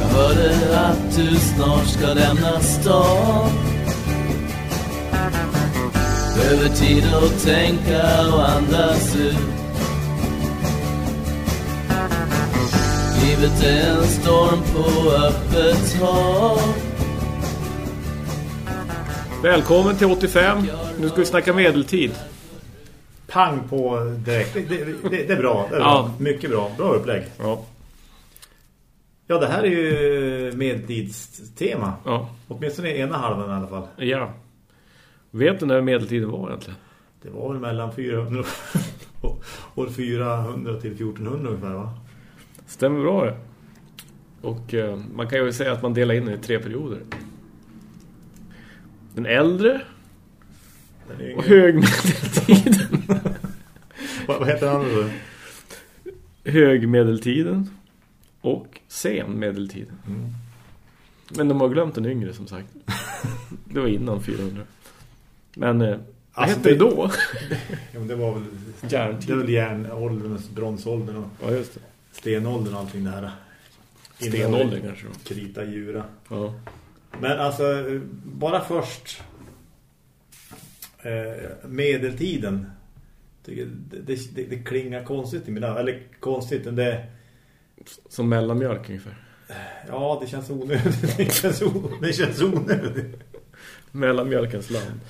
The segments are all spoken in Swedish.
Jag hörde att du snart ska lämna stan Behöver tid att tänka och andas ut Livet är en storm på öppet hav Välkommen till 85. Nu ska vi snacka medeltid. Pang på direkt. Det, det, det, det är bra. Det är Ja. bra. Mycket bra. Bra upplägg. Ja. Ja, det här är ju medeltidstema. Ja. Åtminstone ena halvan i alla fall. ja. Vet du när medeltiden var egentligen? Det var väl mellan 400 år 400 till 1400 ungefär va? Stämmer bra det. Och eh, man kan ju säga att man delar in det i tre perioder. Den äldre Ju och ingen- högmedeltiden. vad, vad heter han då? högmedeltiden och senmedeltiden. Mm. Men de har glömt den yngre som sagt. Det var innan 400. Men eh, vad Alltså, hette det då? Ja, men det var väl Järntid. Det väl järnåldern, bronsåldern och Ja, just det. stenåldern och allting det här. Stenåldern kanske då. Krita djura. Ja. Men alltså, bara först eh, medeltiden. Det, det, det, det klingar konstigt i mina Eller konstigt, men det... Som mellanmjölk ungefär. Ja, det känns onödigt. Det känns, o, det känns onödigt. Mellanmjölkens land.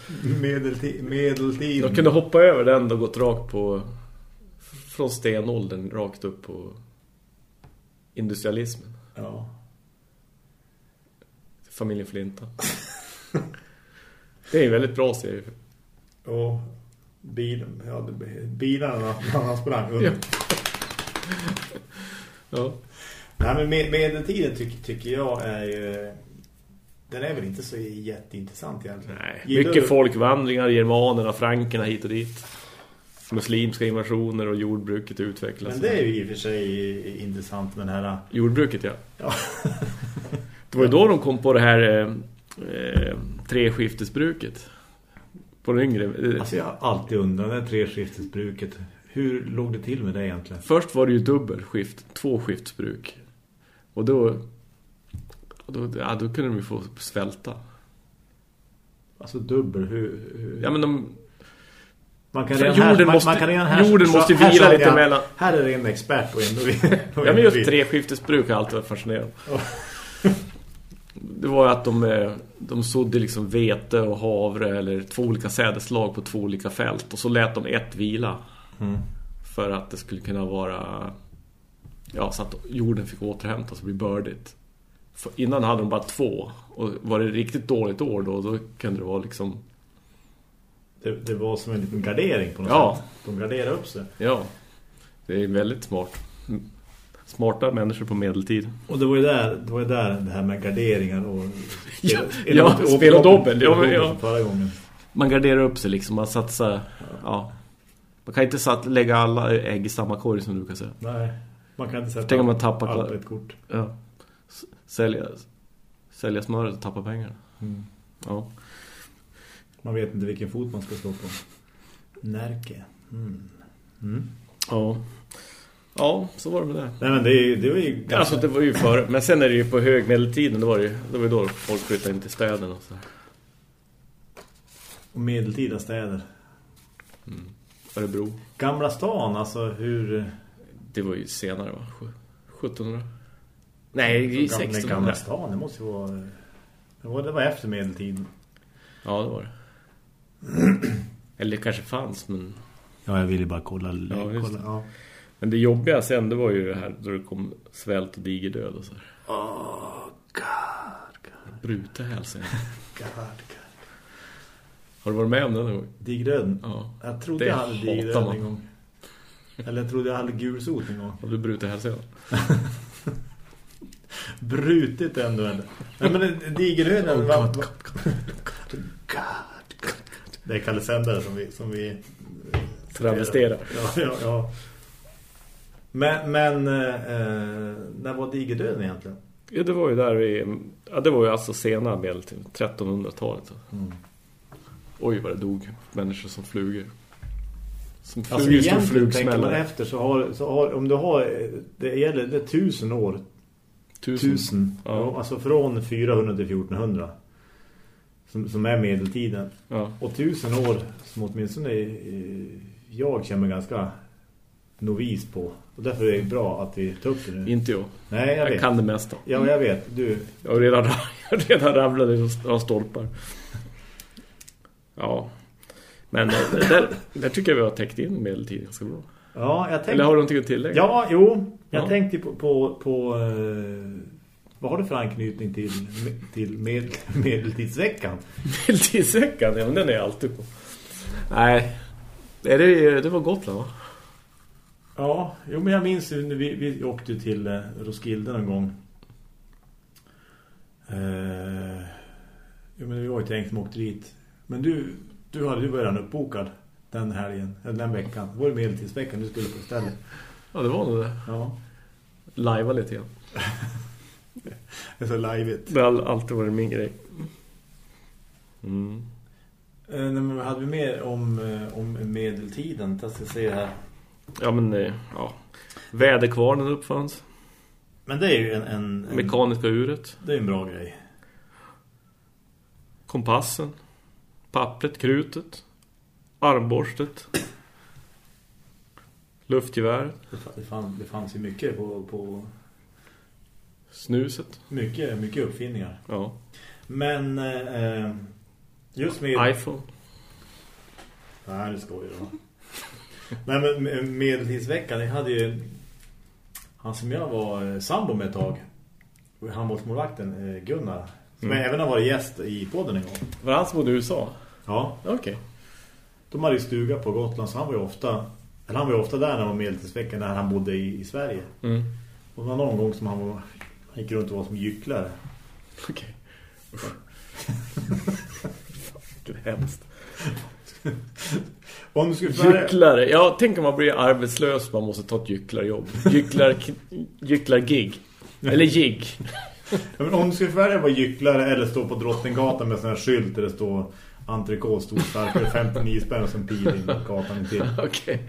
Medeltid, medeltiden. Jag kunde hoppa över den och gått rakt på från stenåldern rakt upp på industrialismen. Ja. Familjen Flinta. Det är en väldigt bra serie. Och bilen, ja, bilarna när han sprang under. Ja. Ja. Nej, men med, medeltiden tycker, tycker jag är ju... Den är väl inte så jätteintressant egentligen. Nej, Gillar mycket du- folkvandringar, germanerna, frankerna hit och dit. Muslimska invasioner och jordbruket utvecklas. Men det är ju i och för sig intressant med den här... Jordbruket, ja. Ja. Det var ju då de kom på det här eh, eh, treskiftesbruket. På den yngre. Alltså jag har alltid undrat det här treskiftesbruket. Hur låg det till med det egentligen? Först var det ju dubbelskift, tvåskiftsbruk. Och då, då, ja, då kunde de ju få svälta. Alltså dubbel, hur... hur... Ja, men de, man kan redan jorden man, måste- man kan redan här, jorden måste här vila sa lite mellan- Här är det en expert och och ja, men just treskiftesbruk har alltid varit fascinerande. Det var att de, eh, de sådde liksom vete och havre eller två olika sädeslag på två olika fält. Och så lät de ett vila. Mm. För att det skulle kunna vara... Ja, så att jorden fick återhämtas och bli bördigt. För innan hade de bara två. Och var det riktigt dåligt år då, då kunde det vara liksom... Det, det var som en liten gardering på något Ja. sätt. De garderade upp sig. Ja, det är väldigt smart. Smarta människor på medeltid. Och det var ju där det, var ju där det här med garderingar och... Ja, ja, spel och dobbel. Ja, ja. Förra gången. Man garderar upp sig liksom, man satsar... Ja. Man kan inte satt, lägga alla ägg i samma korg som du kan säga. Nej, man kan inte sätta Tänk om man tappar- allt ett kort. Ja. Sälja, sälja smöret och tappa pengar. Mm. Ja. Man vet inte vilken fot man ska stå på. Närke. Mm. Mm. Ja. Ja, så var det med det. Nej men det, är det var ju ganska... Alltså det var ju före. Men sen är det ju på högmedeltiden. Det var ju, det var ju då folk flyttade in till städerna och så. Och medeltida städer. Örebro. Gamla stan, alltså hur... Det var ju senare va? Sju- 1700? Nej, i Gamla, 1600. gamla stan, det måste ju vara... Det var, det var efter medeltiden. Ja, det var det. Eller det kanske fanns, men... Ja, jag ville bara kolla. Ja, kolla det. ja. Men det jobbiga sen, det var ju det här då det kom svält och digerdöd och så här. Oh, God, God, Bruta hälsa. God, God. Har du varit med om det någon gång? Digdöden? Ja. Jag trodde Det jag hade man. en gång. Eller jag trodde jag hade gulsot en gång. Har du brutit hälsa? Brutit ändå. eller? Nej, men digerdöden... Oh, God, var- God, God. Det är Kalle Sändare som vi... Som vi eh, Travesterar. Ja, ja, ja. Men, men eh, när var digerdöden egentligen? Ja, det var ju där vi... Ja, det var ju alltså sena medeltid. 1300-talet. Mm. Oj, vad det dog människor som flugor. Som Alltså flyger stor egentligen tänker man efter så har, så har om du har, det gäller det tusen år. Tusen. Tusen. Ja. Alltså från 400 till 1400. Som, som är medeltiden. Ja. Och tusen år som åtminstone jag känner mig ganska novis på. Och därför är det bra att vi tar upp det nu. Inte jag. Nej, jag Jag vet. kan det mesta. Ja, jag vet. Du, Jag har redan, jag redan i några stolpar. Ja. Men eh, det där, där tycker jag vi har täckt in medeltiden ganska bra. ja, jag tänkte... Eller har du någonting att tillägga? Ja, jo. Jag Ja. tänkte på... på, på eh, vad har du för anknytning till, till med, medeltidsveckan? Medeltidsveckan, ja men den är jag alltid på. Nej, det, det var Gotland va? Ja, jo, men jag minns ju när vi, vi åkte till eh, Roskilde någon gång. Eh, jo, men vi var ju tänkt som åkte dit. Men du, du hade ju redan uppbokad den helgen, eller den veckan. Det var det medeltidsveckan du skulle på stället. Ja, det var nog det. Ja, Lajva lite grann. det är så liveigt. Det har all- alltid varit min grej. Mm. Eh, men hade vi mer om, eh, om medeltiden? Jag ska se här. Ja men, eh, ja. Väderkvarnen uppfanns. Men det är ju en, en, en, Mekaniska uret. det är en bra grej. Kompassen. Pappret, krutet. Armborstet. Luftgeväret. Det, fa- det, fann, det fanns ju mycket på, på Snuset. mycket, mycket uppfinningar. Ja. Men eh, just med... iPhone. Nej, det skojar jag. Nej, men med- medeltidsveckan, jag hade ju han som jag var eh, sambo med ett tag. Handbollsmålvakten eh, Gunnar. Som Mm. även har varit gäst i podden en gång. Var han som bodde i USA? Ja, Okej. de hade ju stuga på Gotland så han var ju ofta... Eller han var ju ofta där när det var medeltidsveckan när han bodde i, i Sverige. Mm. Och det var någon gång som han, var, han gick runt och var som gycklare. Okej. Usch. Det är hemskt. Om du skulle. Gycklare. Ja, tänk om man blir arbetslös man måste ta ett gycklarjobb. Gycklar, gycklargig. Eller gig. Ja, men om du skulle färga vara gycklare eller stå på Drottninggatan med sån här skylt där det står entrecote stor starkare 59 spänn och sen pil in gatan till. Okej.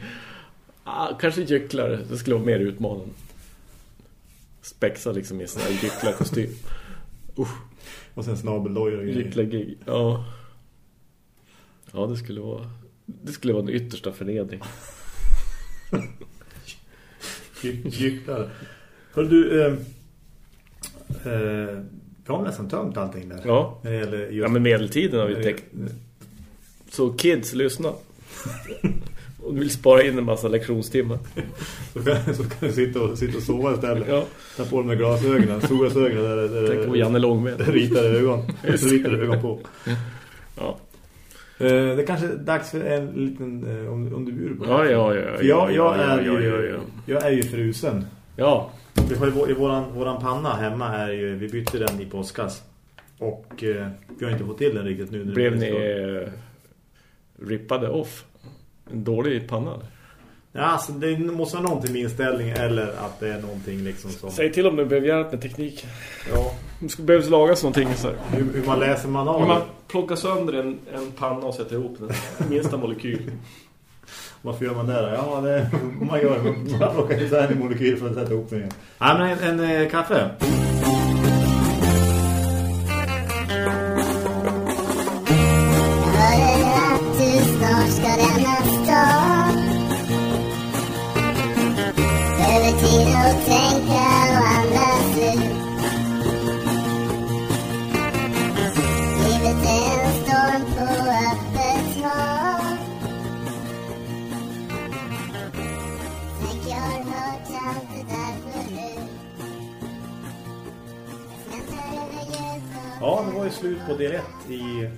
Ah, kanske gycklare. Det skulle vara mer utmanande. Spexa liksom i sån här gycklarkostym. Usch. Och sen snabeldojor och grejer. Gycklargig. Ja. Ja, det skulle vara... Det skulle vara den yttersta förnedring. Gy- Gycklare. Hör du, eh, eh, vi har nästan tömt allting där. Ja. När det gäller just... Ja, men medeltiden har vi täckt. det- Så kids, lyssna. Och du vill spara in en massa lektionstimmar. Så kan, så kan du sitta och, sitta och sova istället. Ja. Ta på de med glasögonen, solglasögonen där, där, Tänk på Janne Långben. där ritade ögon. ritade ögon på. Ja. Eh, det är kanske är dags för en liten, eh, om, om du bjuder på Ja, det. ja, ja. För jag, jag, ja, är ja, ju, ja, ja. jag är ju frusen. Ja, Vi har ju, vår- i våran, våran panna hemma är ju, vi bytte den i påskas. Och eh, vi har inte fått till den riktigt nu. när blev ni eh, rippade off? En dålig panna? Ja, alltså det måste vara någonting med inställning eller att det är någonting liksom som... Säg till om du behöver hjälp med teknik. Ja, Det behövs lagas någonting så här. hur, hur man läser Om manualen. man plockar sönder en, en panna och sätter ihop den. Minsta molekyl. Varför gör man det då? Ja, det man gör det. Man plockar isär en molekyl för att sätta ihop den igen. Ja, men en, en eh, kaffe. Slut på del ett i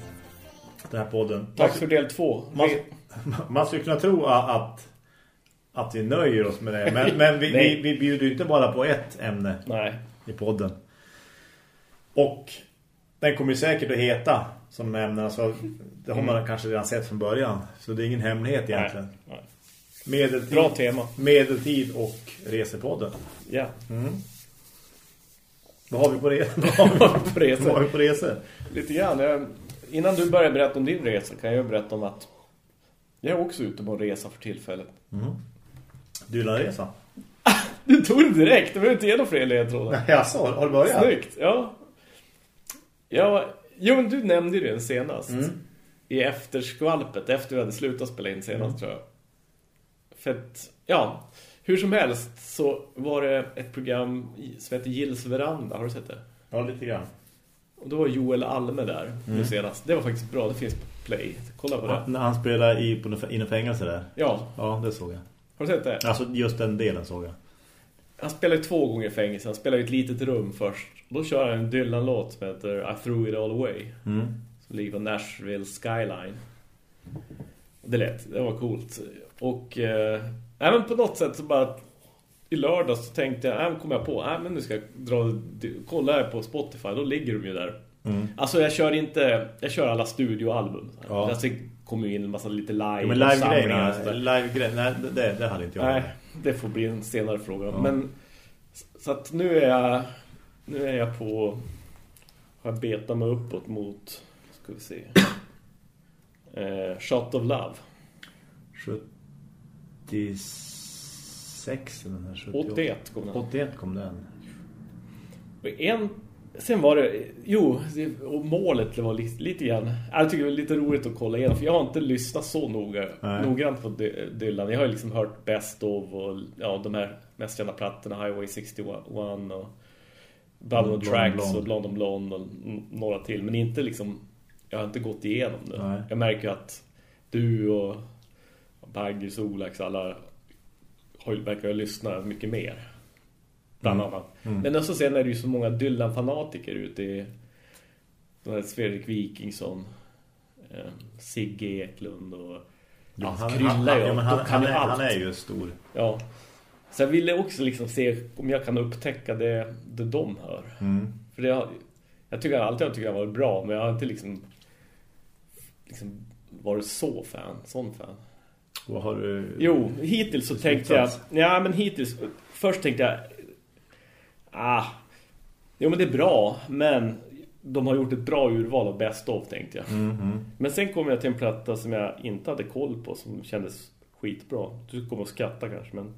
den här podden. Tack för del två. Man, man skulle kunna tro att, att vi nöjer oss med det. Men, men vi, Nej. vi, vi bjuder ju inte bara på ett ämne Nej. i podden. Och den kommer ju säkert att heta som ämnen. Så det har man kanske redan sett från början. Så det är ingen hemlighet egentligen. Nej. Medeltid, Bra tema. medeltid och resepodden. Ja. Vad har vi på resor? Vad har vi- På resor. Vad har vi på resor? Lite grann. Jag, innan du börjar berätta om din resa kan jag berätta om att Jag är också ute på en resa för tillfället. Dylanresa. Du tog det direkt, det var inte ge några fler ledtrådar. Jaså, har du börjat? Snyggt, ja. ja. Jo, men du nämnde ju den senast. I efterskvalpet, efter vi hade slutat spela in senast tror jag. För att, ja, hur som helst så var det ett program i- som heter Gills veranda, har du sett det? Ja, lite grann. Och då var Joel Alme där nu senast. Det var faktiskt bra, det finns på Play. Kolla på det. När han spelar i, på, inom fängelse där. Ja, Ja, det såg jag. har du sett det? Alltså just den delen såg jag. Han spelar ju två gånger i fängelse. Han spelar i ett litet rum först. Då kör han en Dylan-låt som heter I threw it all away. Mm. Som ligger på Nashville Skyline. Det lät, det var coolt. Och eh, även på något sätt så bara i lördags så tänkte jag, äh, kom jag på, äh, men nu ska jag dra, kolla här på Spotify, då ligger de ju där. Mm. Alltså jag kör inte, jag kör alla studioalbum. Ja. Alltså, kommer ju in en massa lite live. Ja, men live-grejerna, live nej, det, det hade inte jag. Nej, det får bli en senare fråga. Ja. Men så att nu är jag nu är jag på har jag betat mig uppåt mot ska vi se. Eh, Shot of Love. 76 eller den här 78. 81 kom den. 81 kom den. En sen var det jo, och målet det var lite, lite grann. Jag tycker det var lite roligt att kolla igenom för jag har inte lyssnat så noga Nej. noggrant på Dy- Dylan. Jag har ju liksom hört Best of och ja, de här mest kända plattorna Highway 61 och Blood on Tracks och Blonde on Blonde och några till men inte liksom jag har inte gått igenom det. Nej. Jag märker att du och Bagger, Solax alla har, verkar lyssna mycket mer. Bland annat. Men också sen är det ju så många Dylan-fanatiker ute i de här Fredrik Wikingsson eh, Sigge Eklund och ja, han, Krylla han, ju. ja, men han, han, är, han är ju stor. Ja. Så jag ville också liksom se om jag kan upptäcka det, det de hör. Mm. För det har, jag tycker alltid jag tycker han var bra, men jag har inte liksom, liksom varit så fan, sån fan. Vad har du... Jo, hittills så tänkte jag... Ja, men hittills... Först tänkte jag... Ah... Jo, men det är bra, men de har gjort ett bra urval av Best of, tänkte jag. Mhm. Men sen kom jag till en platta som jag inte hade koll på, som kändes skitbra. Du kommer att skratta kanske, men...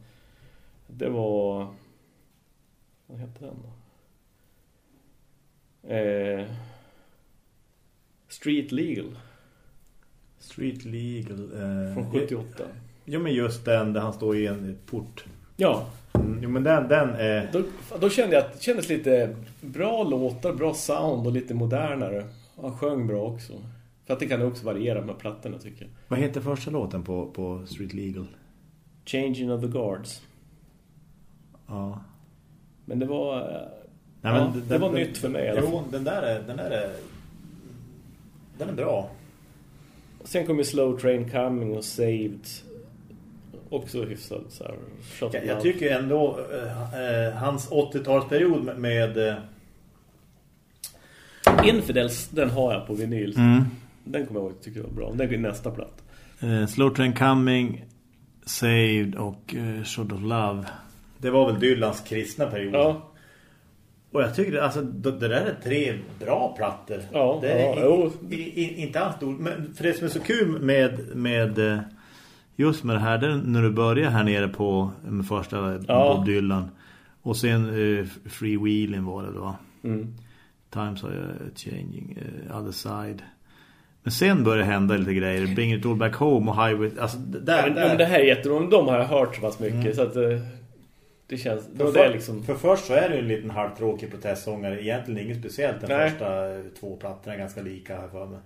Det var... Vad hette den då? Eh... Street Legal Street Legal. Eh, från 78. Jo, men just den där han står i en port. Ja, Mm, jo, men den, den är... Då, då kände jag att det kändes lite bra låtar, bra sound och lite modernare. Han sjöng bra också. För att det kan ju också variera med plattorna tycker jag. Vad heter första låten på, på Street Legal? Changing of the Guards. Ja. Men det var... eh, Nej, Ja, men det var nytt för mig Jo, den där är... Den där är... Den är bra. Sen kom ju Slow Train Coming och Saved. Också hyfsat så här. Shot Jag, jag tycker ändå eh, eh, hans 80-talsperiod med... eh, Infidels, den har jag på vinyl. Mm. Den kommer jag ihåg tycker jag var bra. Den blir nästa platta. eh, Slow Train Coming, Saved och eh, Shot of Love. Det var väl Dylans kristna period. Ja, Och jag tycker alltså, det, det där är tre bra plattor. Ja, det är ja, i, i, inte alls stor. Men för det som är så kul med, med eh, just med det här, det är när du börjar här nere på med första Ja. Bob Dylan. Och sen eh, Free Wheeling var det då. mm. Times are uh, changing, uh, other side. Men sen börjar det hända lite grejer. Bring it all back home och Highway. Alltså, där, Ja, men, där. ja, men det här är jätteroligt. De har jag hört så pass mycket. Så att eh, det känns... För, det liksom... för först så är det ju en liten halvtråkig protestsångare. Egentligen inget speciellt. Den Nej. första två plattorna är ganska lika här för mig.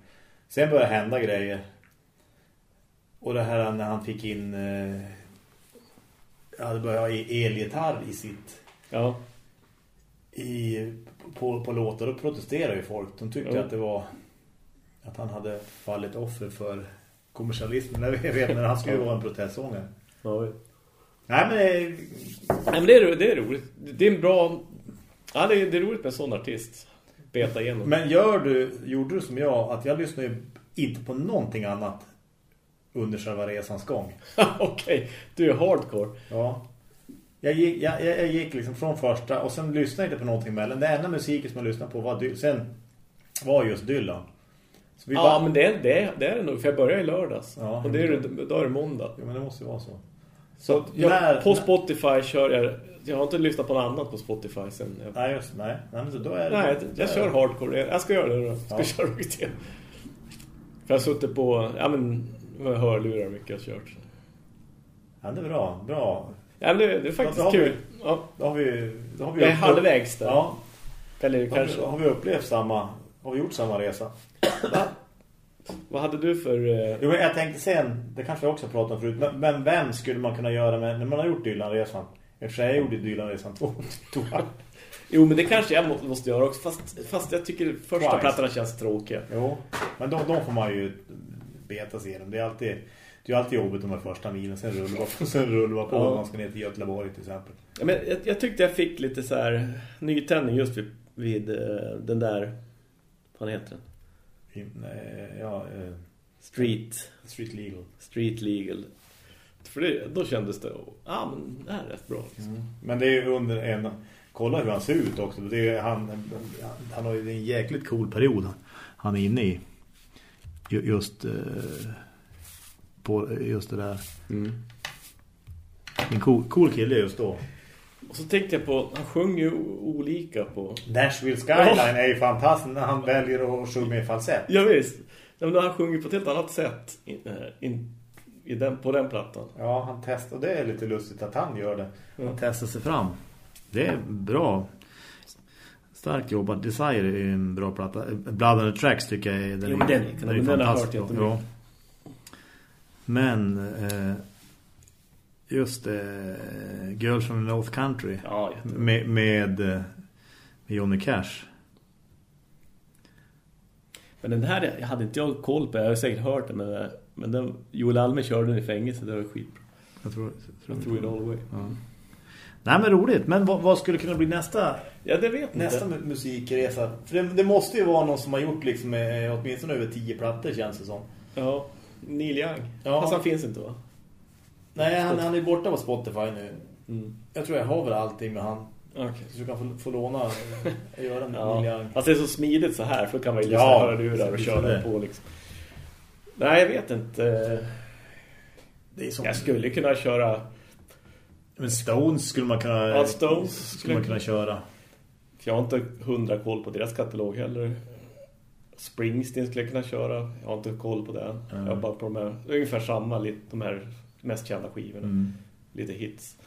Sen börjar hända grejer. Och det här när han fick in... Eh, ja, det började e- elgitarr i sitt... Ja. I, på, på låtar. Då protesterade ju folk. De tyckte Jo. att det var... Att han hade fallit offer för kommersialismen. Jag vet när han skulle vara en protestsångare. ja. Nej men... eh, Nej, men det är, det är roligt. Det är en bra... Ja, det är, det är roligt med en sån artist. Beta igenom. Men gör du, gjorde du som jag att jag lyssnade ju inte på någonting annat under själva resans gång. Okej, du är hardcore. Ja. Jag gick, jag, jag jag gick liksom från första och sen lyssnade jag inte på någonting mellan. Det enda musiken som jag lyssnade på var sen var just Dylan. Ja, bara- men det, är- det, är- det är det nog. För jag börjar i lördags. Ja, och det är, det- då är det måndag. Ja, men det måste ju vara så. Så jag, När- på Spotify kör jag... Jag har inte lyssnat på något annat på Spotify sen. Jag, Nej, just nej. Nej, men då är det... nej, jag kör hardcore. Jag ska göra det då. Ska Ja. köra riktigt. För jag har suttit på... Ja, men... med Hörlurar mycket jag har kört. Ja, det är bra. Bra. Ja, det, det är faktiskt Då kul. vi- Ja, Då har vi... Då har vi jag är halvvägs där. Ja. Eller Då har vi, kanske... har vi upplevt samma... Har vi gjort samma resa? Vad hade du för... eh, Jo, men jag tänkte sen, det kanske jag också pratat om förut, men, men vem skulle man kunna göra med, när man har gjort Dylan-resan? Eftersom jag gjorde Dylan-resan två, två Jo, men det kanske jag må- måste göra också. Fast, fast jag tycker första Twice. plattorna känns tråkiga. Jo, men de, de får man ju beta sig igenom. Det är alltid, det är alltid jobbigt de här första milen, sen rullar man, sen rullar man på Ja. man ska ner till Göteborg till exempel. Ja, men jag, jag tyckte jag fick lite så här nytändning just vid, vid eh, den där... Vad heter den? Nej, ja, eh, Street. Street Legal. Street Legal. För det, då kändes det... Ja, ah, men det här är rätt bra. Liksom. Men det är ju under en... Kolla hur han ser ut också. Det är, han, han har ju en jäkligt cool period han, han är inne i. Ju- Just, eh, på just det där. En cool, cool kille just då. Och så tänkte jag på... Han sjunger ju olika på... Nashville Skyline är ju fantastisk när han väljer att sjunga i falsett. Ja, visst. Ja, men han sjunger på ett helt annat sätt in, eh, in, i den, på den plattan. Ja, han testar. Det är lite lustigt att han gör det. Han Mm. testar sig fram. Det är bra. Starkt jobbat. Desire är en bra platta. Blood on the Tracks tycker jag är, den, Jo, den- är men den har jag hört fantastisk. jättemycket. Ja. Men eh, just eh, Girls from the North Country Ja, med, med, eh, med Johnny Cash. Men den här jag hade inte jag koll på. Jag har säkert hört den. Men, men den, Joel Alme körde den i fängelse. Det var skitbra. Jag tror, Jag threw it all away. Ja. Nej men roligt. Men vad, vad skulle kunna bli nästa Ja, det vet Nästa inte. mu- musikresa. För det, det måste ju vara någon som har gjort liksom eh, åtminstone över tio plattor känns det som. Ja, Neil Young. Ja. Fast han finns inte va? Nej, han, han är borta på Spotify nu. Mm. Jag tror jag har väl allting med han. Okej. Så du kan få, få låna och göra en Ja. Young. Alltså det är så smidigt så här. För då kan man ju lyssna Ja, ja, hörlurar och så köra det. på liksom. Nej, jag vet inte. Det är som... Jag skulle kunna köra... Men Stones skulle man kunna... Ja, Stones skulle man kunna köra. För jag har inte hundra koll på deras katalog heller. Springsteen skulle jag kunna köra. Jag har inte koll på det. Mm. Jag har bara på de här, ungefär samma, lite, de här mest kända skivorna. Mm. Lite hits.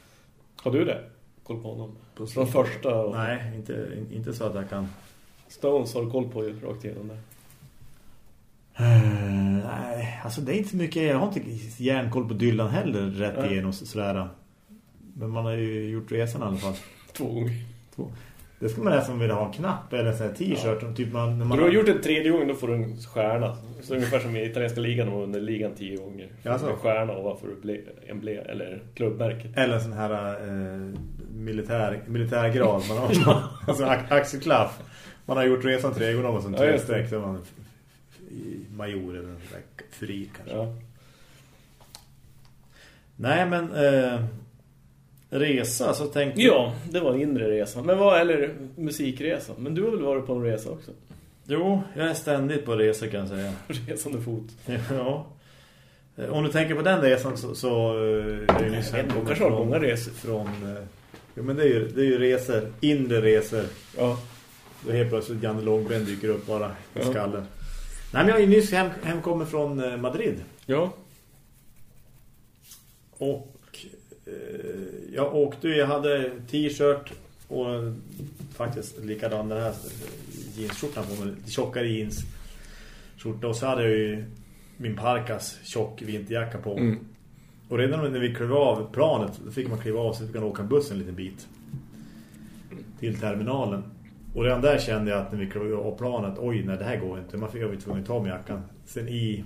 Har du det? Koll på honom? På Från första och Nej, inte, inte så att jag kan... Stones har du koll på ju rakt igenom där. Eh, nej, alltså det är inte så mycket. Jag har inte järnkoll på Dylan heller rätt igenom så- sådär. Men man har ju gjort resan i alla fall. Två gånger. Det ska man nästan vilja ha en knapp eller en sån här t-shirt. om Typ man, när man du har gjort en tredje gång då får du en stjärna. Så ungefär som i italienska ligan och under ligan tio gånger. Får du En stjärna ovanför ble, en ble, eller klubbmärket. Eller en sån här eh, militär, militärgrad. Man har alltså axelklaff. Man har gjort resan tre gånger och sen Ja, tre det. streck. Så man major eller furir kanske. Ja. Nej men eh, resa så tänkte ja, det var en inre resa. Men vad, eller musikresa. Men du har väl varit på en resa också? Jo, jag är ständigt på resa kan jag säga. Resande fot. Ja. Eh, Om du tänker på den resan så, så eh, är det nyss Jag vet kanske har många resor. Från, eh, jo, men det är, ju, det är ju resor, inre resor. Ja. Då helt plötsligt Janne Långben dyker upp bara i Ja. skallen. Nej, men jag är nyss hem, hemkommen från Madrid. Ja. Och jag åkte ju, jag hade t-shirt och faktiskt likadan den här jeansskjortan på mig. Tjockare jeans skjorta och så hade jag ju min parkas tjock vinterjacka på. Mm. Och redan när vi klev av planet då fick man kliva av så fick man åka en buss en liten bit till terminalen. Och redan där kände jag att när vi klev av planet, oj nej det här går inte. Man fick var tvungen att ta med jackan. Sen i,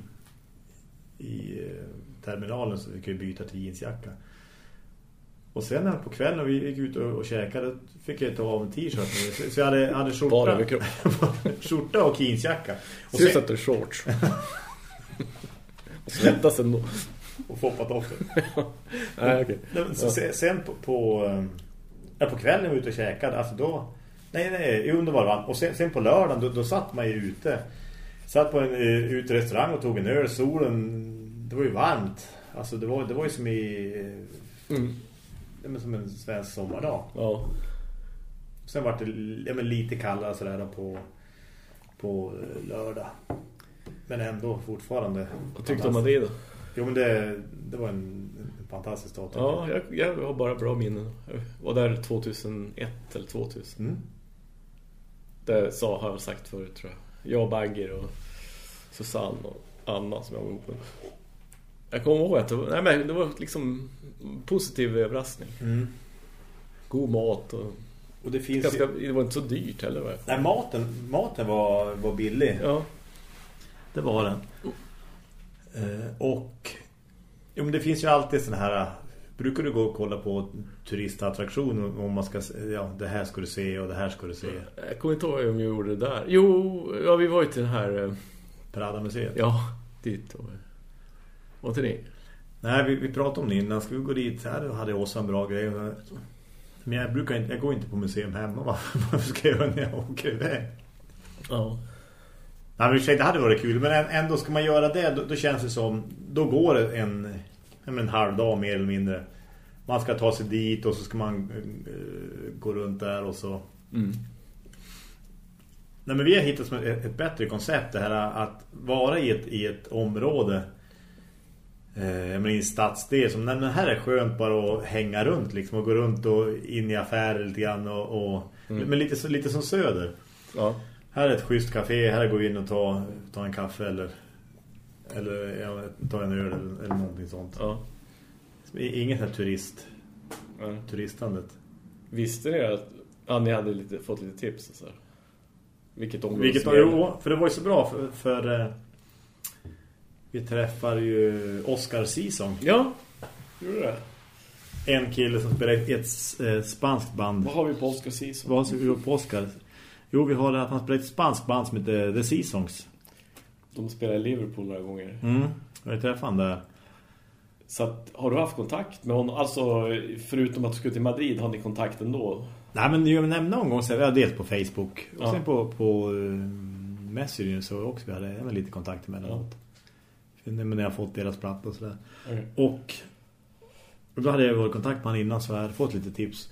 i eh, terminalen så fick jag byta till jeansjacka. Och sen här på kvällen när vi gick ut och, och käkade fick jag ta av en t-shirt. Så, jag hade, hade skjorta, Bara skjorta och jeansjacka. Och Syns sen, att det är shorts. Och svettas ändå. och foppat. Nej, så se- Sen på, på, eh, ja, på kvällen var vi ute och käkade, alltså då, nej nej, underbar vann. Och sen, sen på lördagen, då, då satt man ju ute. Satt på en uh, uterestaurang och tog en öl. Solen, det var ju varmt. Alltså det var, det var ju som i... Mm. Men som en svensk sommardag. Ja. Sen var det ja, men lite kallare sådär på, på eh, lördag. Men ändå fortfarande. Vad tyckte du om Madrid då? Jo men det, det var en, en fantastisk dag. Ja, jag, jag har bara bra minnen. Jag var där 2001 eller 2000. jag. Mm. Det sa, har jag sagt förut tror jag. Jag, Bagger och Susanne och Anna som jag var ihop med. Jag kommer ihåg att det var, nej, men det var liksom positiv överraskning. Mm. God mat och Och det finns ganska, ju... det var inte så dyrt heller. Va? Nej, maten, maten var, var billig. Ja, Det var den. Eh, och jo, men det finns ju alltid sån här brukar du gå och kolla på turistattraktioner om man ska ja, det här ska du se och det här ska du se. jag kommer inte ihåg om vi gjorde det där. Jo, ja, vi var ju till den här... eh, Prada-museet. Ja, dit. Och, inte det? Nej, vi, vi pratade om det innan. Ska vi gå dit? Här hade jag också en bra grej. Men jag brukar inte, jag går inte på museum hemma. va? Varför ska jag göra när jag åker iväg? Ja. Nej, men sig, det hade varit kul. Men ändå ska man göra det, då, då känns det som... Då går det en, en halv dag mer eller mindre. Man ska ta sig dit och så ska man eh, gå runt där och så... Mm. Nej, men vi har hittat ett, ett bättre koncept det här att vara i ett, i ett område eh, men i en stadsdel som men här är skönt bara att hänga runt liksom och gå runt och in i affärer lite grann och, och men lite, lite som söder. Ja. Här är ett schysst café, här går vi in och tar, tar en kaffe eller eller ja, tar en öl eller, eller någonting sånt. ja. Inget här turist ja. turistandet. Visste ni att ja, ni hade lite, fått lite tips och så här? Vilket område Vilket ju, för det var ju så bra för, för eh, vi träffar ju Oscar Sison. Ja, gjorde det. En kille som spelar i ett eh, spanskt band. Vad har vi på Oscar Season? Vad har vi på Oscar? Jo, vi har att han spelar ett spanskt band som heter The Seasongs. De spelar i Liverpool några gånger. Mm. Jag träffade han där. Så att, har du haft kontakt med honom? Alltså, förutom att du skulle till Madrid, har ni kontakt ändå? Nej, men jag nämnde någon gång så har delt på Facebook. Och Ja. sen på, på uh, Messenger så också vi hade även lite kontakt emellanåt. Ja. Men jag har fått deras platta och sådär. Okay. Och då hade jag varit i kontakt med honom innan så jag hade fått lite tips.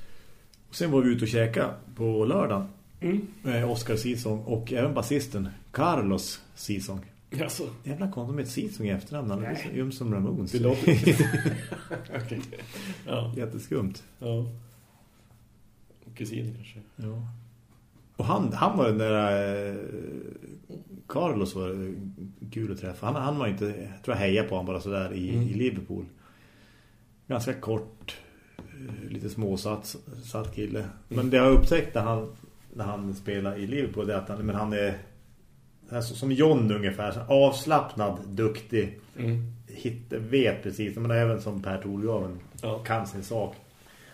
Och sen var vi ute och käka på lördagen. Mm. Med Oscar Sisong och även basisten Carlos Sisong. Alltså, Jävla konstigt med ett Sisong i efternamn. Han är öm som Ramones. det låter... Okej. Ja, Jätteskumt. ja. Kusin kanske. Ja. Och han, han var den där... Eh, Carlos var kul att träffa. Han, han var inte... Jag tror jag hejade på honom bara sådär i, Mm. i Liverpool. Ganska kort. eh, Lite småsatt satt kille. Men det jag upptäckt när han, när han spelar i Liverpool det är att han, men han är... Alltså, som John ungefär. Avslappnad, duktig. Mm. Hit, vet precis. Men även som Per Thorljaven Ja. kan sin sak.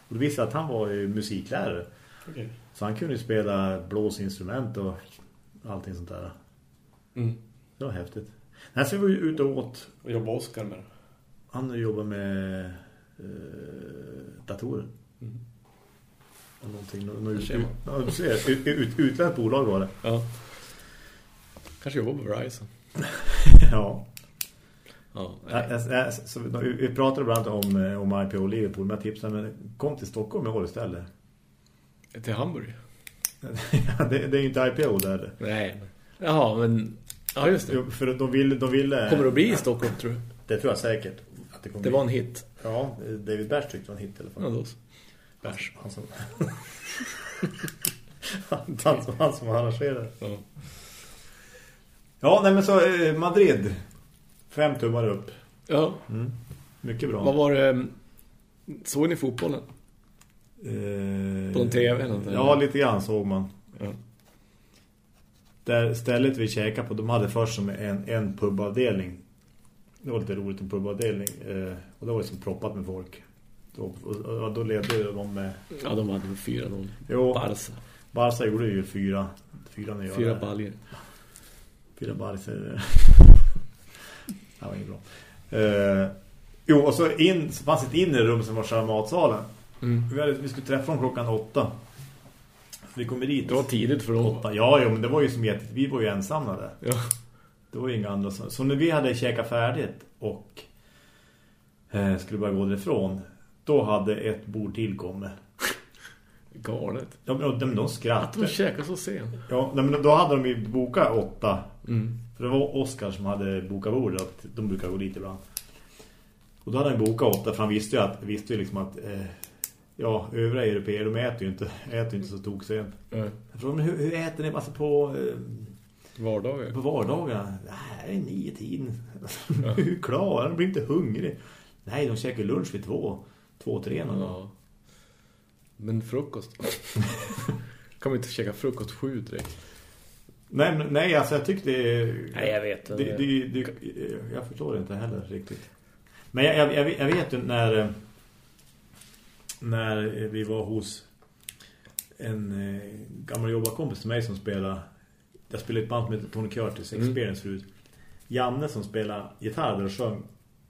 Och det visade att han var musiklärare. Okej. Så han kunde ju spela blåsinstrument och allting sånt där. Mm. Det var häftigt. Här ser vi ju ut och åt. Och jobbar Oscar med det. Han jobbar med eh, datorer. Mm. Och någonting. Nå, nå, ut, ja, du ser. Ut, ut, utländskt bolag var det. Ja. Kanske jobbar på Verizon. Ja. Ja. Så, vi pratade ibland om, eh, om IPO Liverpool. Men jag tipsade, men kom till Stockholm i år istället. Till Hamburg? det, det är ju inte IPO där. Nej. Jaha, men... Ja, just det. Jo, För de ville, de ville... Kommer det att bli i Stockholm, tror du? Det tror jag säkert. Att det, kommer Det var en hit. Ja, David Bers tyckte var en hit i alla fall. Ja, då så. Bärs. Han som... han, han, som, han som arrangerade. Ja. Ja, nej men så eh, Madrid. Fem tummar upp. ja. Mycket bra. Vad var det... Såg ni fotbollen? Eh, På någon TV eller något, Ja, lite grann såg man. Ja. Där stället vi käkade på, de hade först som en, en pubavdelning. Det var lite roligt, en pubavdelning. Eh, och det var liksom proppat med folk. Då, och, då ledde de med... Ja, de hade fyra de. Jo, Barca. Barca gjorde ju fyra. Fyra när jag Fyra baljor. Fyra Barca. det var inget bra. Eh, jo, och så, in, så fanns ett inre rum som var själva matsalen. Mm. Vi, hade, vi skulle träffa dem klockan åtta. Vi kommer dit. Det var tidigt för dem. åtta. Ja, ja, men det var ju som jätte... Vi var ju ensamma där. Ja. Det var ju inga andra som... Så när vi hade käkat färdigt och eh, skulle börja gå därifrån, då hade ett bord tillkommit. Galet. Ja, men de, de Att skrattade. de käkar så sent. Ja, men då hade de ju bokat åtta. Mm. För det var Oskar som hade bokat bordet. Att de brukar gå dit ibland. Och då hade han bokat åtta. För han visste ju, att, visste ju liksom att... Eh, ja, övriga europeer, de äter ju inte, äter inte så toksent. Mm. Hur, hur äter ni alltså på, eh, Vardagar. på vardagarna? Nej, nio tiden. hur klarar de? blir inte hungrig. Nej, de käkar lunch vid två. Två, tre någon. Ja. Men frukost. kan man inte käka frukost sju direkt? Nej, men, nej, alltså jag tyckte... Nej, jag vet. Det, det, det, jag förstår inte heller riktigt. Men jag, jag, jag, jag vet ju när eh, när vi var hos en eh, gammal jobbarkompis till mig som spelade jag spelade ett band som heter Tony Curtis Mm. Experience förut. Janne som spelade gitarr där och sjöng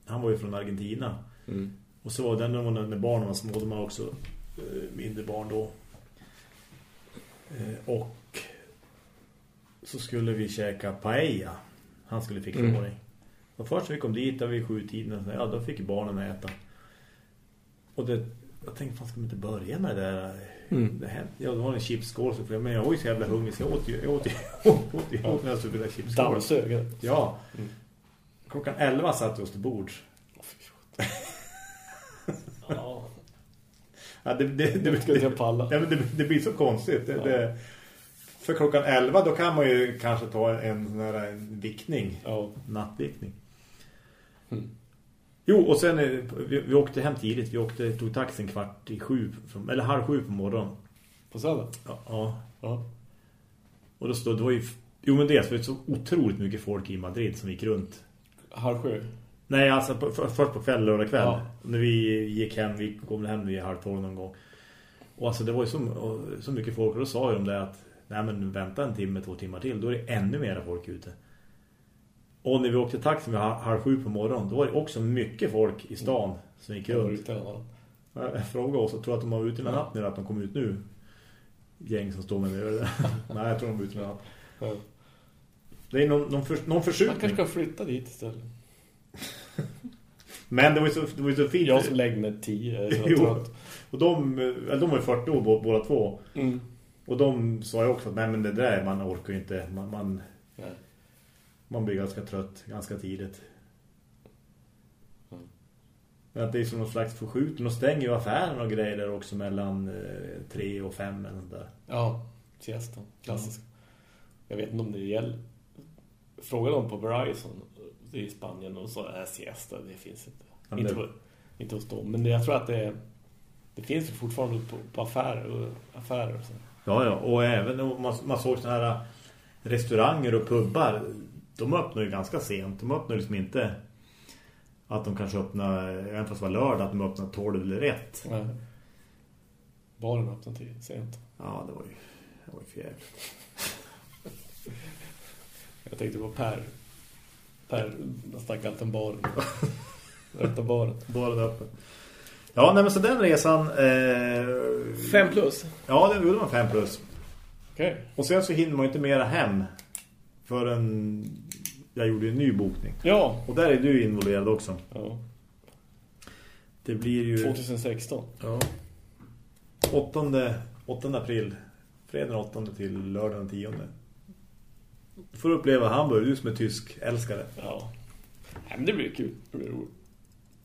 han var ju från Argentina. Mm. Och så var den när, barnen var små, de var också eh, mindre barn då. Eh, och så skulle vi käka paella. Han skulle fixa Mm. ordning. Och först när vi kom dit, där vid sju tiden, ja, då fick barnen äta. Och det, jag tänkte, fan ska man inte börja med det där? Mm. Det här, ja, det var en chipsskål, så, men jag var ju så jävla hungrig så jag åt ju, jag åt ju, jag åt ju, jag åt ju nästan den där chipsskålen. Dammsög. Ja. Mm. Klockan 11 satt vi oss till bords. Ja. Ja, det, det, det, Det jag det, blir så konstigt. Det, för klockan 11 då kan man ju kanske ta en, här, en vickning. Ja. Nattvickning. Mm. Jo, och sen eh, vi, vi åkte hem tidigt. Vi åkte, tog taxin kvart i sju, eller halv sju på morgonen. På söndag? Ja, ja. Ja. Och då stod det var ju... Jo, men dels var det så otroligt mycket folk i Madrid som gick runt. Halv sju? Nej, alltså på, för, först på kväll, lördag kväll. Ja. När vi gick hem, vi kom hem vid halv tolv någon gång. Och alltså det var ju så, och så mycket folk. Och då sa ju de där att nej men vänta en timme, två timmar till. Då är det ännu mer folk ute. Och när vi åkte taxi med halv, sju på morgonen. Då var det också mycket folk i stan som gick var runt. Jag frågade oss, jag tror att de var ute i natt eller att de kom ut nu. Gäng som står med mig. nej, jag tror de var ute i natt. Ja. Det är någon, någon, för, någon Man förskjutning. kanske ska flytta dit istället. Men det var ju så, det var ju så fint. Jag som lägger mig tio. Jo. Och de, eller de var ju 40 år bå- båda två. Mm. Och de sa ju också att nej men det där, man orkar ju inte. Man, man. Man blir ganska trött ganska tidigt. Mm. Att det är som någon slags förskjutning. Och stänger ju affären och grejer där också mellan eh, tre och fem eller där. Ja, siesta. Klassisk. Jag vet inte om det gäller. Frågade dem på Verizon i Spanien och sa att siesta, det finns inte. Ja, inte, det- på, inte hos dem. Men jag tror att det, det finns ju fortfarande på, på affärer och affärer och så. Ja, ja. Och även om man, man såg såna här restauranger och pubbar. De öppnar ju ganska sent. De öppnar liksom inte att de kanske öppnar, även fast det var lördag, att de öppnar 12 eller 1. Nej. Baren öppnade till sent. Ja, det var ju, det var ju för jävligt. Jag tänkte på Per. Per snackade alltid om baren. Rätta baren. Bara öppen. Ja, nej, men så den resan... Eh, Fem plus. Ja, det gjorde man fem plus. Okej. Och sen så hinner man ju inte mera hem förrän jag gjorde en ny bokning. Ja. Och där är du involverad också. ja. Det blir ju 2016. ja, 8, 8 april. Fredag den 8 till lördag den 10. Du får uppleva Hamburg, du som är tysk älskare. Ja. Nej, men det blir kul. Det blir roligt.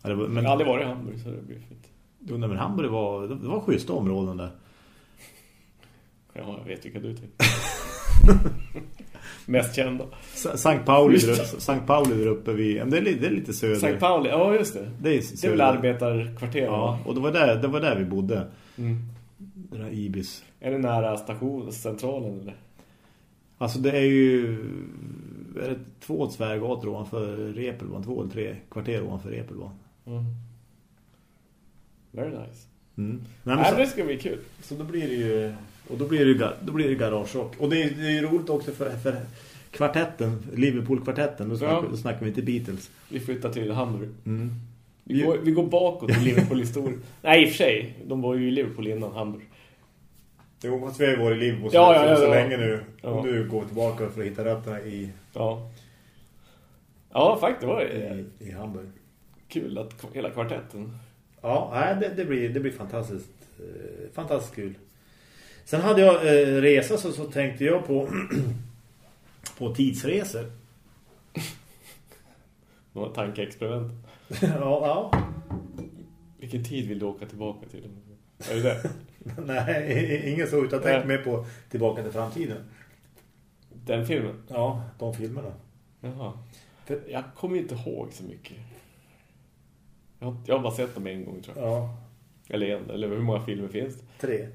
Ja, det var, Men men jag har aldrig varit i Hamburg så det blir fint. Jo, nej, men Hamburg var, det var schyssta områden där. Ja, jag vet vilka du tycker. Mest kända. Sankt Pauli. Sankt Pauli där uppe vid, det är, det är lite söder. Sankt Pauli, ja just det. Det är, Det är väl arbetarkvarter Ja, och det var där, det var där vi bodde. Mm. Den här Ibis. Är det nära station, centralen eller? Alltså det är ju är det två tvärgator ovanför Repelban, två eller tre kvarter ovanför Repelban. Mm. Very nice. Mm. Nej, men så, det ska bli kul. så då blir det ju och då blir det ju, då blir det garage och, och det är, det är ju roligt också för, för kvartetten, Liverpool-kvartetten, då snackar, Ja. då snackar vi inte Beatles. Vi flyttar till Hamburg. Mm. Vi går, vi går bakåt i Liverpool-historien. Nej, i och för sig. De var ju i Liverpool innan Hamburg. Jo, fast vi har ju varit i Liverpool så, Ja, ja, ja, så ja. länge nu. Ja. Och nu går tillbaka för att hitta rötterna i, Ja. Ja, faktiskt. Det var i, i Hamburg. kul att hela kvartetten. Ja, nej, det, det, blir, det blir fantastiskt, eh, fantastiskt kul. Sen hade jag eh, resa så, så tänkte jag på, på tidsresor. Några tankeexperiment. ja, ja. Vilken tid vill du åka tillbaka till? Är det det? Nej, ingen så utan tänk mer på Tillbaka till framtiden. Den filmen? Ja, de filmerna. Jaha. För- Jag kommer inte ihåg så mycket. Jag har, jag har bara sett dem en gång tror jag. Ja, Eller en, eller hur många filmer finns det? tre.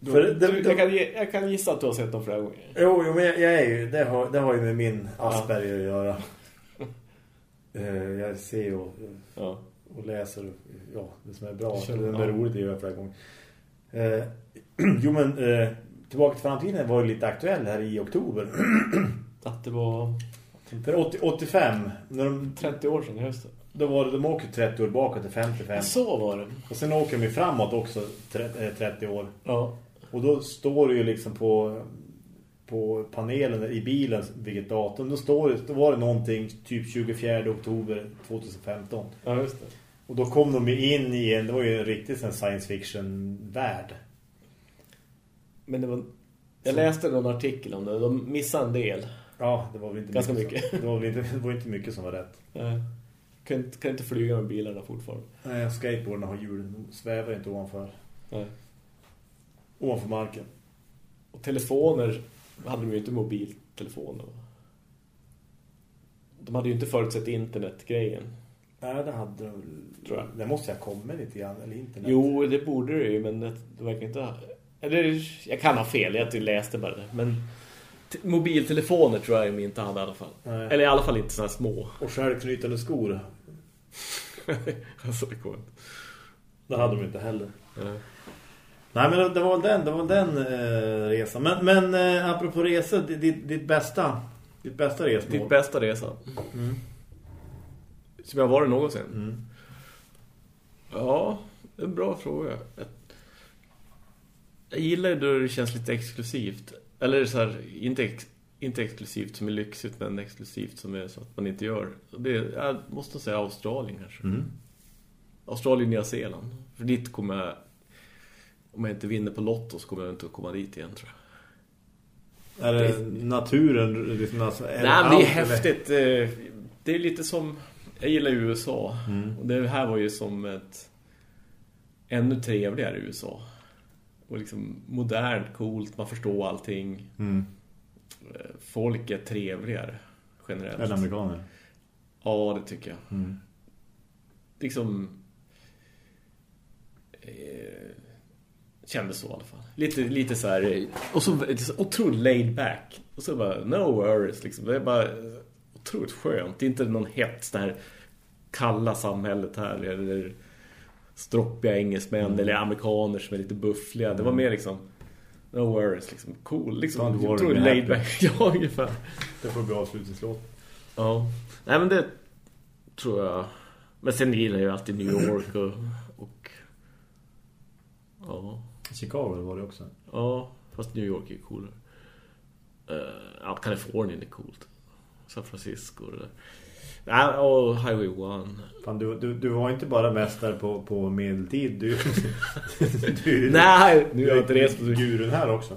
Okej. För det- du, jag, kan, jag kan gissa att du har sett dem flera gånger. Jo, jo men jag, jag är ju, det har, det har ju med min Asperger att göra. Eh, jag ser och, Ja. och läser ja, det som är bra. Känner- det är ja. roligt att göra flera gånger. Eh, jo men eh, Tillbaka till framtiden var ju lite aktuell här i oktober. Att det var För 80, 85, när de, 30 år sedan i hösten. då var det, de åker 30 år bakåt till 55. Så var det. Och sen åker de framåt också 30, eh, 30 år. Ja. Och då står det ju liksom på, på panelen i bilen vilket datum. Då, står det, då var det någonting typ 24 oktober 2015. Ja, just det. Och då kom de ju in i en, det var ju en riktig sån science fiction-värld. Men det var... Jag läste någon artikel om det. De missade en del. Ja, det var väl inte Ganska Som, mycket. det, var väl inte, det var inte mycket som var rätt. Nej. Kan, inte- kan inte flyga med bilarna fortfarande. Nej, skateboarden har hjul, de svävar inte ovanför, Nej. Ovanför marken. Och telefoner hade de ju inte mobiltelefoner. De hade ju inte förutsett internetgrejen. Nej, det hade de, Tror jag. Det måste jag komma lite grann, eller internet. Jo, det borde det ju, men det, det verkar inte ha... Eller, jag kan ha fel, jag läste bara det. Men mobiltelefoner tror jag de inte hade i alla fall. Nej. Eller i alla fall inte här små. Och självknytande skor, alltså, det går inte. det hade de inte heller. Nej. Nej men det var den, det var den eh, resan. Men, men eh, apropå resor, ditt, ditt, bästa ditt bästa resmål. Ditt bästa resa? Mm. Som jag varit någonsin? Mm. Ja, det är en bra fråga. Jag, jag gillar ju då det känns lite exklusivt. Eller så här, inte, ex, inte exklusivt som är lyxigt, men exklusivt som är så att man inte gör. Det, jag måste säga Australien kanske. Mm. Australien, Nya Zeeland. För dit kommer jag, om jag inte vinner på Lotto så kommer jag inte att komma dit igen tror jag. Är det naturen? Liksom, alltså, är Nej, men det är allt, eller? häftigt. Eh, Det är lite som... Jag gillar USA. Mm. Och det här var ju som ett... Ännu trevligare USA. Och liksom modernt, coolt, man förstår allting. Mm. Eh, Folk är trevligare generellt. Eller amerikaner. Ja, det tycker jag. Mm. Liksom... Eh, kändes så i alla fall. Lite, lite så här... Och så, otroligt laid back. Och så bara, no worries liksom. Det är bara otroligt skönt. Det är inte någon hets det här kalla samhället här. Eller stroppiga engelsmän eller amerikaner som är lite buffliga. Det var mer liksom... No worries, liksom. Cool, liksom. Don't Otroligt laid back. ja, ungefär. Det får bli avslutningslåt. Ja. Nej, men det tror jag. Men sen gillar jag ju alltid New York och... och ja. Chicago var det också. ja, fast New York är coolare. Uh, ja, Kalifornien är coolt. San Francisco och det där. Nej, och Highway 1. Fan, du, du, du var inte bara mästare på, på medeltid. Du, du, Nej, nu har jag inte rest på du gurun här också.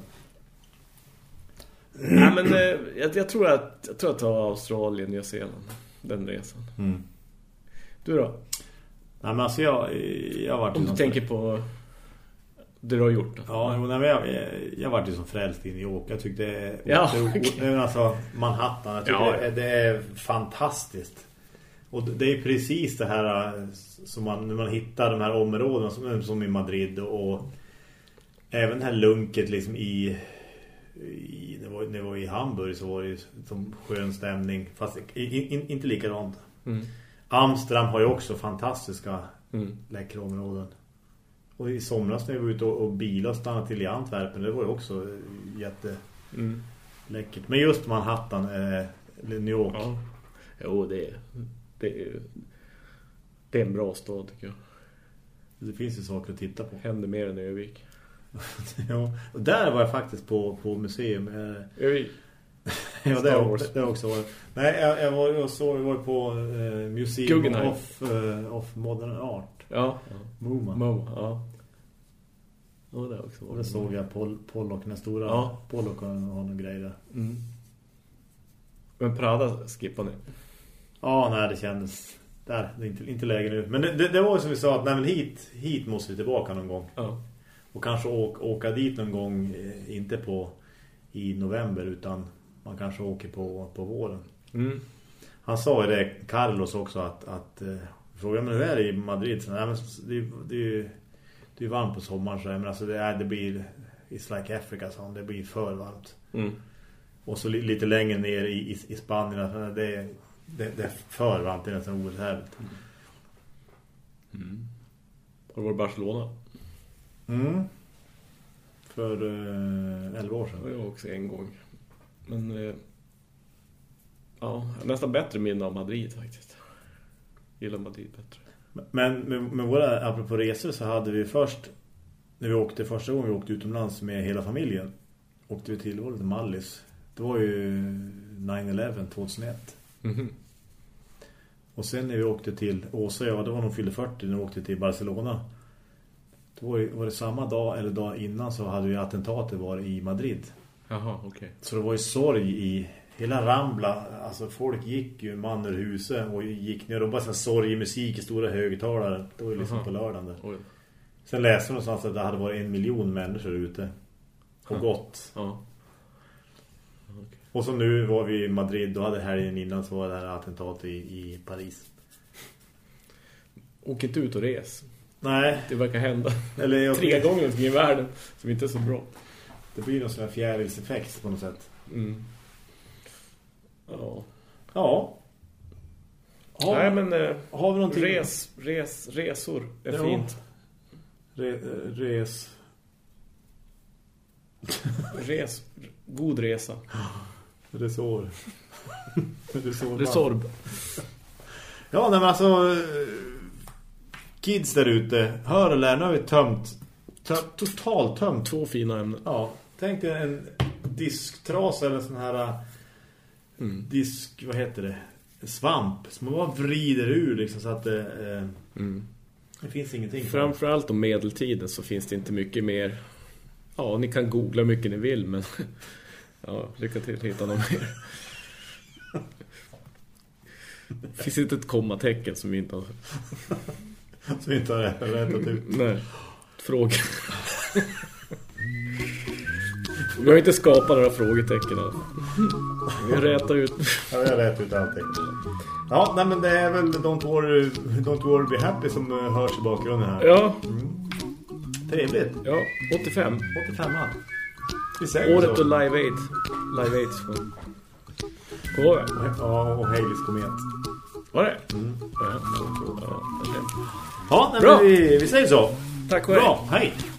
Nej, men eh, jag, jag tror att jag tror att ta Australien, Nya Zeeland. Den resan. Mm. Du då? Nej, men alltså jag, jag har varit Om du tänker på det du har gjort. Då. Ja, men jag, jag, jag var ju som frälst i New York. Jag tyckte. Ja, det, men alltså Manhattan, jag tycker Ja. det, det är fantastiskt. Och det- är precis det här som man, när man hittar de här områdena som, som i Madrid och, och även det här lunket liksom i, i när, var, när var i Hamburg så var det ju som skön stämning. Fast i, in, inte likadant. Mm. Amsterdam har ju också fantastiska Mm. läckra områden. Och i somras när vi var ute och, och bilade och stannade till i Antwerpen, det var ju också eh, jätteläckert. Mm. Men just Manhattan, eh, New York. Ja. Jo, det är, det är det är en bra stad tycker jag. Det finns ju saker att titta på. Händer mer än Övik. ja. Och där var jag faktiskt på, på museum. Eh, Övik? Ja, det har har också varit. Nej, jag, jag var jag såg jag var på eh, Museum Guggenheim. of, eh, of Modern Art. Ja. MoMA. Mo, ja. Ja, det också där varit. såg jag Pol Pollock, den stora Ja. Pollock har någon grej där. Mm. Men Prada skippar ni. Ja, nej, det kändes... Där, det är inte, inte läge nu. Men det, det, det var ju som vi sa, att nej, men hit, hit måste vi tillbaka någon gång. Ja. Och kanske åka, åka dit någon gång, eh, inte på i november, utan man kanske åker på, på våren. Mm. Han sa ju det, Carlos också, att, att frågade men hur är det i Madrid? Så, nej, men det, är- det, är ju- det är varmt på sommaren, så, men alltså det, är, det blir it's like Africa, så det blir för varmt. Mm. Och så li, lite längre ner i, i, i Spanien, alltså, det, är- det, det är för varmt, det är nästan outhärdligt. Har du varit i Barcelona? Mm. För eh, 11 år Det var sedan. jag också en gång. Men... Eh, ja, nästan bättre minne av Madrid faktiskt. Gillar Madrid bättre. Men med, med våra, apropå resor så hade vi först, när vi åkte första gången vi åkte utomlands med hela familjen, åkte vi till, var det Mallis. Det var ju 9-11 2001. Mhm. Och sen när vi åkte till Åsa, ja, det var nog fyllde 40 när vi åkte till Barcelona. Då var det, var det samma dag eller dag innan så hade vi attentatet var i Madrid. Jaha, okej. Så det var ju sorg i hela Rambla. Alltså folk gick ju man ur huset och gick ner och bara så sorg i musik i stora högtalare. Det var ju liksom Aha. på lördagen där. Oj. Sen läste någonstans att det hade varit en miljon människor ute. Och gått. Ja. Och så nu var vi i Madrid. Då hade helgen innan så var det här attentatet i, i Paris. Åk inte ut och res. Nej. Det verkar hända. Eller Tre gånger i världen. Som inte är så bra. Det blir någon sån här fjärilseffekt på något sätt. Mm. Ja. Ja. Har, Nej, men eh, har vi någonting? res, res, resor är Ja. fint. Re, eh, res. Res, god resa. Resor. Resor. Resorb. Ja, men alltså eh, kids där ute, hör och lär, nu har vi tömt, tömt totalt tömt. Två fina ämnen. Ja, tänk dig en disktrasa eller sån här Mm. disk, vad heter det? Svamp som man bara vrider ur liksom så att det, eh, Mm. det finns ingenting. Framförallt om medeltiden så finns det inte mycket mer. Ja, ni kan googla mycket ni vill, men ja, lycka till hitta någon mer. Det finns inte ett kommatecken som vi inte har... Så vi inte har rättat ut. Nej, fråga. Vi har inte skapat några frågetecken alltså. Vi har rätat ut. Ja, jag har rätt ut allting. Ja, nej men det är väl Don't Worry, Don't Worry Be Happy som eh, hörs i bakgrunden här. Ja, Trevligt. ja, 85. 85 man. Vi säger Året så. då Live Aid. Live Aid. På vad? Ja, och Haleys komet. Var det? Ja, ja. Ja, Bra. men vi, vi säger så. Tack och hej. Bra, hej.